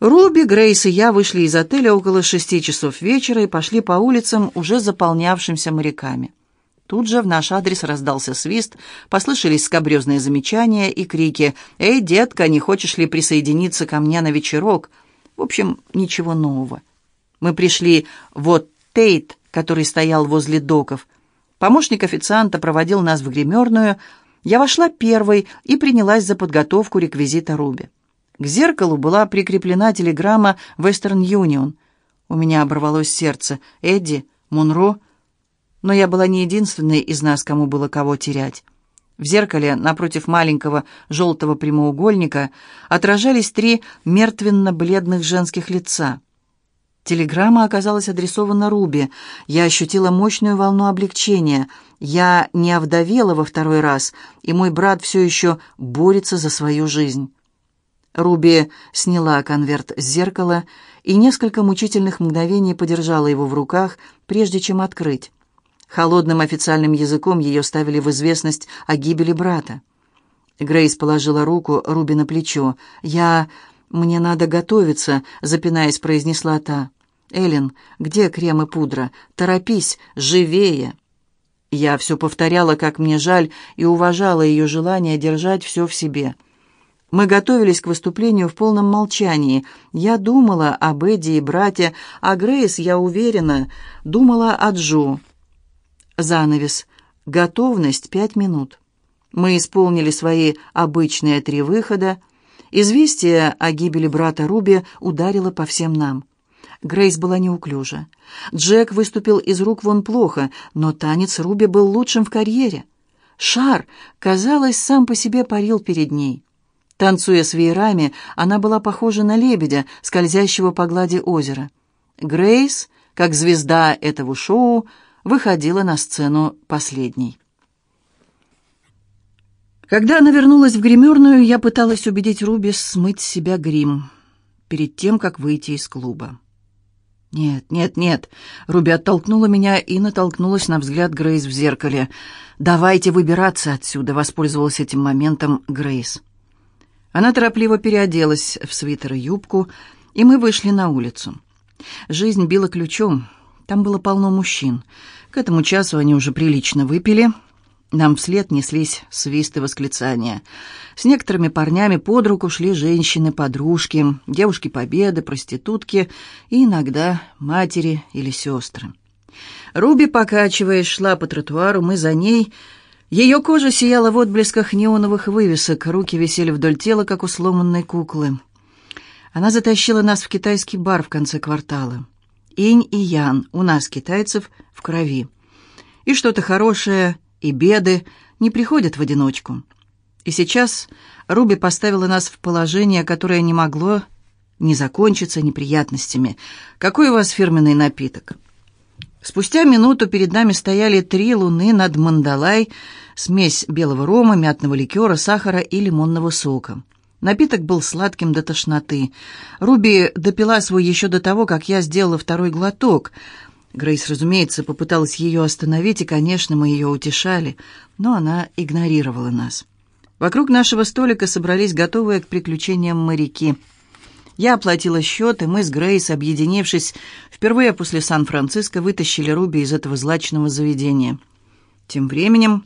Руби, Грейс и я вышли из отеля около шести часов вечера и пошли по улицам, уже заполнявшимся моряками. Тут же в наш адрес раздался свист, послышались скобрезные замечания и крики «Эй, детка, не хочешь ли присоединиться ко мне на вечерок?» В общем, ничего нового. Мы пришли вот Тейт, который стоял возле доков. Помощник официанта проводил нас в гримерную. Я вошла первой и принялась за подготовку реквизита Руби. К зеркалу была прикреплена телеграмма «Вестерн Юнион». У меня оборвалось сердце. Эдди, Монро. Но я была не единственной из нас, кому было кого терять. В зеркале напротив маленького желтого прямоугольника отражались три мертвенно-бледных женских лица. Телеграмма оказалась адресована Руби. Я ощутила мощную волну облегчения. Я не овдовела во второй раз, и мой брат все еще борется за свою жизнь. Руби сняла конверт с зеркала и несколько мучительных мгновений подержала его в руках, прежде чем открыть. Холодным официальным языком ее ставили в известность о гибели брата. Грейс положила руку Руби на плечо. «Я... мне надо готовиться», — запинаясь, произнесла та. «Эллен, где крем и пудра? Торопись, живее!» Я все повторяла, как мне жаль, и уважала ее желание держать все в себе — мы готовились к выступлению в полном молчании. Я думала об Эдди и брате, а Грейс, я уверена, думала о Джо. Занавес. Готовность пять минут. Мы исполнили свои обычные три выхода. Известие о гибели брата Руби ударило по всем нам. Грейс была неуклюжа. Джек выступил из рук вон плохо, но танец Руби был лучшим в карьере. Шар, казалось, сам по себе парил перед ней. Танцуя с веерами, она была похожа на лебедя, скользящего по глади озера. Грейс, как звезда этого шоу, выходила на сцену последней. Когда она вернулась в гримерную, я пыталась убедить Руби смыть с себя грим перед тем, как выйти из клуба. «Нет, нет, нет!» Руби оттолкнула меня и натолкнулась на взгляд Грейс в зеркале. «Давайте выбираться отсюда!» — воспользовалась этим моментом Грейс. Она торопливо переоделась в свитер и юбку, и мы вышли на улицу. Жизнь била ключом. Там было полно мужчин. К этому часу они уже прилично выпили. Нам вслед неслись свисты восклицания. С некоторыми парнями под руку шли женщины, подружки, девушки победы, проститутки и иногда матери или сестры. Руби, покачиваясь, шла по тротуару, мы за ней — ее кожа сияла в отблесках неоновых вывесок, руки висели вдоль тела, как у сломанной куклы. Она затащила нас в китайский бар в конце квартала. Инь и Ян, у нас, китайцев, в крови. И что-то хорошее, и беды не приходят в одиночку. И сейчас Руби поставила нас в положение, которое не могло не закончиться неприятностями. «Какой у вас фирменный напиток?» Спустя минуту перед нами стояли три луны над мандалай, смесь белого рома, мятного ликера, сахара и лимонного сока. Напиток был сладким до тошноты. Руби допила свой еще до того, как я сделала второй глоток. Грейс, разумеется, попыталась ее остановить, и, конечно, мы ее утешали, но она игнорировала нас. Вокруг нашего столика собрались готовые к приключениям моряки — я оплатила счет, и мы с Грейс, объединившись, впервые после Сан-Франциско вытащили Руби из этого злачного заведения. Тем временем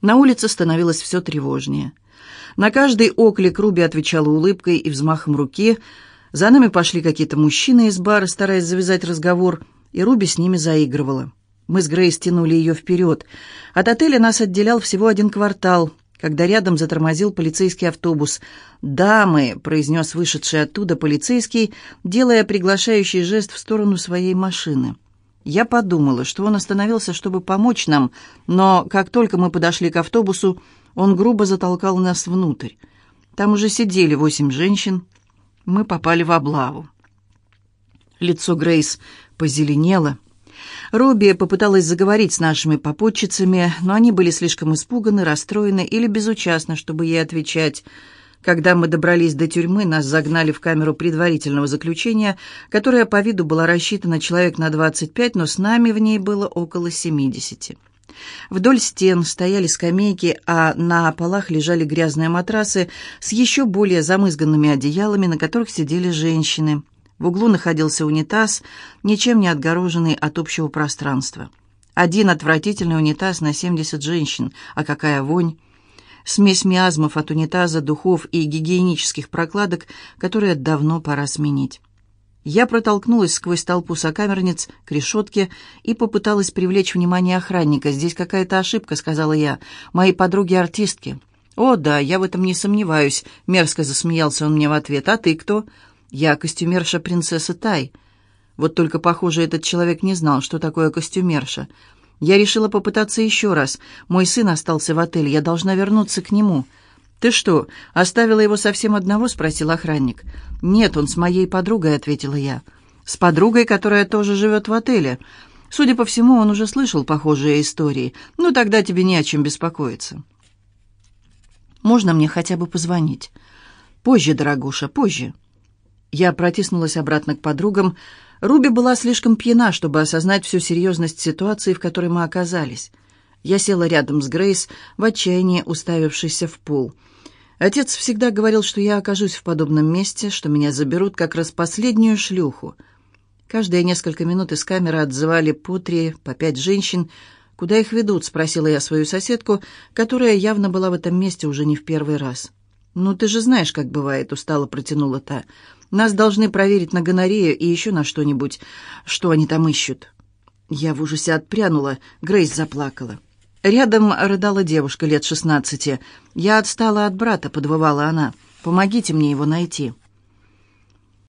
на улице становилось все тревожнее. На каждый оклик Руби отвечала улыбкой и взмахом руки. За нами пошли какие-то мужчины из бара, стараясь завязать разговор, и Руби с ними заигрывала. Мы с Грейс тянули ее вперед. От отеля нас отделял всего один квартал — когда рядом затормозил полицейский автобус. «Дамы!» — произнес вышедший оттуда полицейский, делая приглашающий жест в сторону своей машины. Я подумала, что он остановился, чтобы помочь нам, но как только мы подошли к автобусу, он грубо затолкал нас внутрь. Там уже сидели восемь женщин. Мы попали в облаву. Лицо Грейс позеленело. Робби попыталась заговорить с нашими попутчицами, но они были слишком испуганы, расстроены или безучастны, чтобы ей отвечать. Когда мы добрались до тюрьмы, нас загнали в камеру предварительного заключения, которая по виду была рассчитана человек на 25, но с нами в ней было около 70. Вдоль стен стояли скамейки, а на полах лежали грязные матрасы с еще более замызганными одеялами, на которых сидели женщины. В углу находился унитаз, ничем не отгороженный от общего пространства. Один отвратительный унитаз на 70 женщин, а какая вонь! Смесь миазмов от унитаза, духов и гигиенических прокладок, которые давно пора сменить. Я протолкнулась сквозь толпу сокамерниц к решетке и попыталась привлечь внимание охранника. «Здесь какая-то ошибка», — сказала я. «Мои подруги-артистки». «О, да, я в этом не сомневаюсь», — мерзко засмеялся он мне в ответ. «А ты кто?» «Я костюмерша принцессы Тай». Вот только, похоже, этот человек не знал, что такое костюмерша. Я решила попытаться еще раз. Мой сын остался в отеле, я должна вернуться к нему. «Ты что, оставила его совсем одного?» — спросил охранник. «Нет, он с моей подругой», — ответила я. «С подругой, которая тоже живет в отеле. Судя по всему, он уже слышал похожие истории. Ну, тогда тебе не о чем беспокоиться». «Можно мне хотя бы позвонить?» «Позже, дорогуша, позже». Я протиснулась обратно к подругам. Руби была слишком пьяна, чтобы осознать всю серьезность ситуации, в которой мы оказались. Я села рядом с Грейс, в отчаянии уставившейся в пол — Отец всегда говорил, что я окажусь в подобном месте, что меня заберут как раз последнюю шлюху. Каждые несколько минут из камеры отзывали по три, по пять женщин. «Куда их ведут?» — спросила я свою соседку, которая явно была в этом месте уже не в первый раз. «Ну, ты же знаешь, как бывает», — устало протянула та. «Нас должны проверить на гонорею и еще на что-нибудь. Что они там ищут?» Я в ужасе отпрянула. Грейс заплакала. Рядом рыдала девушка лет шестнадцати. «Я отстала от брата», — подвывала она. «Помогите мне его найти».